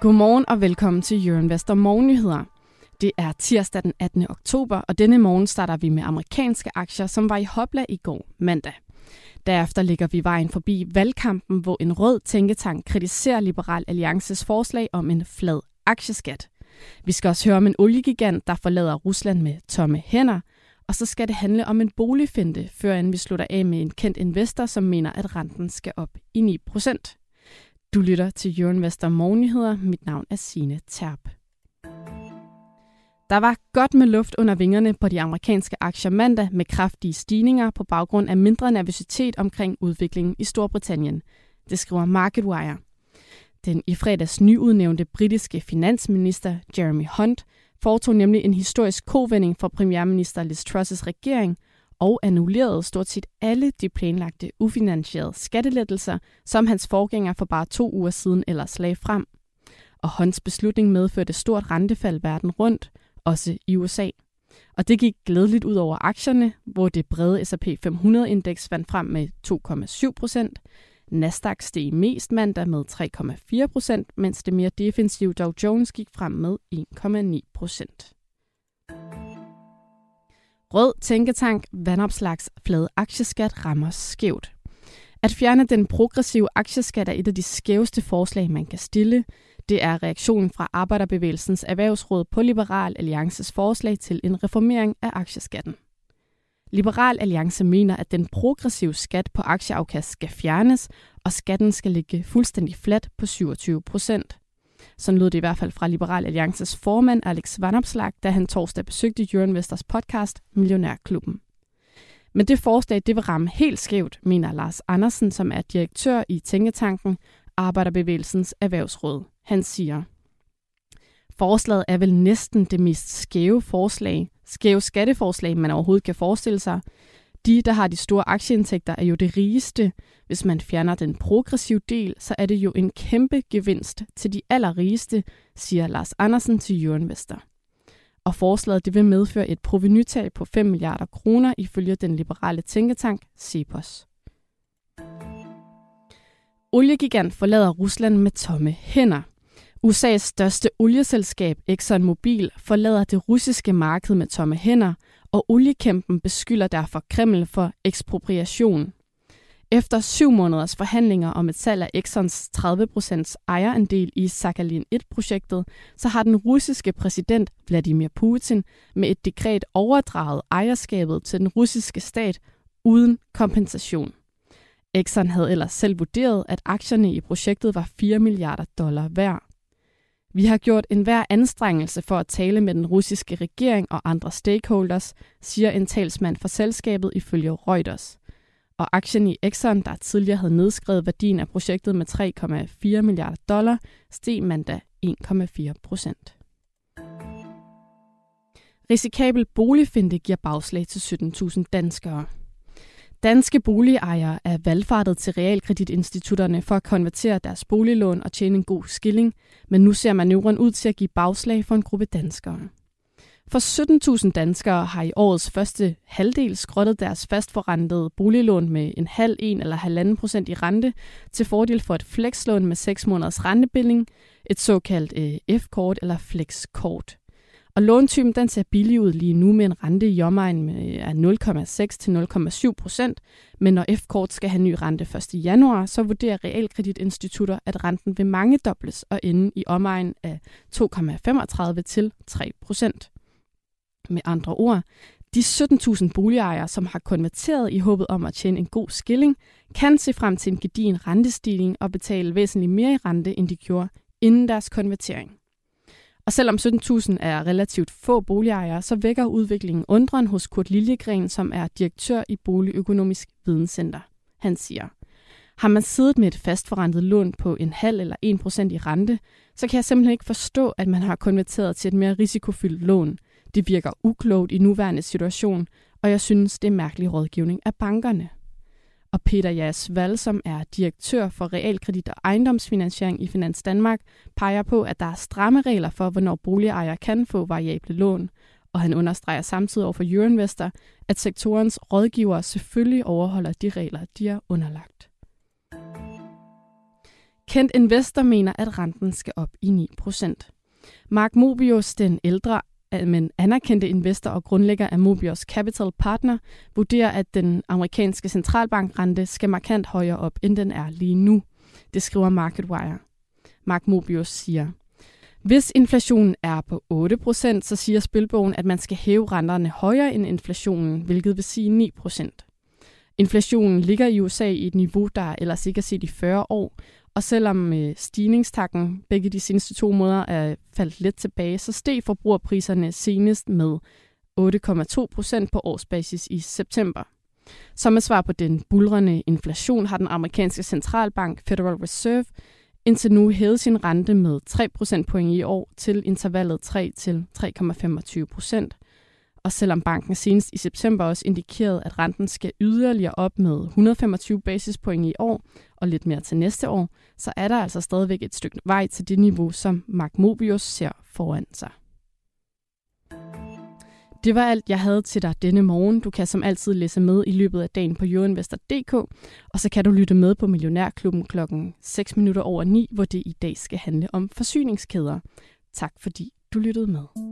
Godmorgen og velkommen til Euroinvestor Morgennyheder. Det er tirsdag den 18. oktober, og denne morgen starter vi med amerikanske aktier, som var i hopla i går mandag. Derefter ligger vi vejen forbi valgkampen, hvor en rød tænketank kritiserer Liberal Alliances forslag om en flad aktieskat. Vi skal også høre om en oliegigant, der forlader Rusland med tomme hænder, og så skal det handle om en boligfinde, før vi slutter af med en kendt investor, som mener, at renten skal op i 9%. Du lytter til Euroinvestor Morgennyheder. Mit navn er Sine Terp. Der var godt med luft under vingerne på de amerikanske aktier mandag med kraftige stigninger på baggrund af mindre nervøsitet omkring udviklingen i Storbritannien. Det skriver MarketWire. Den i fredags nyudnævnte britiske finansminister Jeremy Hunt foretog nemlig en historisk kovending for premierminister Liz Truss' regering – og annullerede stort set alle de planlagte ufinansierede skattelettelser, som hans forgænger for bare to uger siden ellers lagde frem. Og Hunts beslutning medførte stort rentefald verden rundt, også i USA. Og det gik glædeligt ud over aktierne, hvor det brede S&P 500-indeks vandt frem med 2,7 procent. Nasdaq steg mest mandag med 3,4 procent, mens det mere defensive Dow Jones gik frem med 1,9 procent. Rød tænketank vandopslags flade aktieskat rammer skævt. At fjerne den progressive aktieskat er et af de skæveste forslag, man kan stille. Det er reaktionen fra Arbejderbevægelsens Erhvervsråd på Liberal Alliances forslag til en reformering af aktieskatten. Liberal Alliance mener, at den progressive skat på aktieafkast skal fjernes, og skatten skal ligge fuldstændig flat på 27 procent. Sådan lød det i hvert fald fra Liberal Alliances formand Alex Vanopslag, da han torsdag besøgte Jørgen Vesters podcast Millionærklubben. Men det forslag det vil ramme helt skævt, mener Lars Andersen, som er direktør i Tænketanken Arbejderbevægelsens Erhvervsråd. Han siger, Forslaget er vel næsten det mest skæve forslag, skæve skatteforslag, man overhovedet kan forestille sig. De, der har de store aktieindtægter, er jo det rigeste. Hvis man fjerner den progressive del, så er det jo en kæmpe gevinst til de allerrigeste, siger Lars Andersen til Euroinvestor. Og forslaget det vil medføre et provenytag på 5 milliarder kroner ifølge den liberale tænketank Cepos. Oliegigant forlader Rusland med tomme hænder. USA's største olieselskab ExxonMobil forlader det russiske marked med tomme hænder – og oliekæmpen beskylder derfor Kreml for ekspropriation. Efter syv måneders forhandlinger om et salg af Exxons 30% ejerandel i Sakhalin 1-projektet, så har den russiske præsident Vladimir Putin med et dekret overdraget ejerskabet til den russiske stat uden kompensation. Exxon havde ellers selv vurderet, at aktierne i projektet var 4 milliarder dollar værd. Vi har gjort enhver anstrengelse for at tale med den russiske regering og andre stakeholders, siger en talsmand for selskabet ifølge Reuters. Og aktien i Exxon, der tidligere havde nedskrevet værdien af projektet med 3,4 milliarder dollar, steg mandag 1,4 procent. Risikabel boligfinde giver bagslag til 17.000 danskere. Danske boligejere er valgfartet til realkreditinstitutterne for at konvertere deres boliglån og tjene en god skilling, men nu ser manøvren ud til at give bagslag for en gruppe danskere. For 17.000 danskere har i årets første halvdel skrottet deres fastforrentede boliglån med en halv, en eller halvanden procent i rente til fordel for et flexlån med 6 måneders rentebinding, et såkaldt øh, F-kort eller flexkort. Og låntypen den ser billig ud lige nu med en rente i omegn af 0,6 til 0,7 procent. Men når F-kort skal have ny rente 1. januar, så vurderer realkreditinstitutter, at renten vil mange dobles og ende i omegn af 2,35 til 3 procent. Med andre ord, de 17.000 boligejere, som har konverteret i håbet om at tjene en god skilling, kan se frem til en gedigen rentestigning og betale væsentligt mere i rente, end de gjorde inden deres konvertering. Og selvom 17.000 er relativt få boligejere, så vækker udviklingen undren hos Kurt Liljegren, som er direktør i Boligøkonomisk Videnscenter. Han siger, har man siddet med et fastforrentet lån på en halv eller 1 procent i rente, så kan jeg simpelthen ikke forstå, at man har konverteret til et mere risikofyldt lån. Det virker uklogt i nuværende situation, og jeg synes, det er mærkelig rådgivning af bankerne og Peter Jas Val, som er direktør for realkredit og ejendomsfinansiering i Finans Danmark, peger på, at der er stramme regler for, hvornår boligejere kan få variable lån, og han understreger samtidig over for Euroinvestor, at sektorens rådgivere selvfølgelig overholder de regler, de er underlagt. Kendt Investor mener, at renten skal op i 9%. Mark Mobius, den ældre, men anerkendte investor og grundlægger af Mobius Capital Partner, vurderer, at den amerikanske centralbankrente skal markant højere op, end den er lige nu. Det skriver MarketWire. Mark Mobius siger, hvis inflationen er på 8%, så siger spilbogen, at man skal hæve renterne højere end inflationen, hvilket vil sige 9%. Inflationen ligger i USA i et niveau, der ellers ikke er set i 40 år, og selvom øh, stigningstakken begge de seneste to måneder er faldt lidt tilbage, så steg forbrugerpriserne senest med 8,2 procent på årsbasis i september. Som et svar på den bulrende inflation har den amerikanske centralbank Federal Reserve indtil nu hævet sin rente med 3 procentpoint i år til intervallet 3 til 3,25 procent. Og selvom banken senest i september også indikerede, at renten skal yderligere op med 125 basispoint i år og lidt mere til næste år, så er der altså stadigvæk et stykke vej til det niveau, som Mark Mobius ser foran sig. Det var alt, jeg havde til dig denne morgen. Du kan som altid læse med i løbet af dagen på jordinvestor.dk, og så kan du lytte med på Millionærklubben klokken 6 minutter over 9, hvor det i dag skal handle om forsyningskæder. Tak fordi du lyttede med.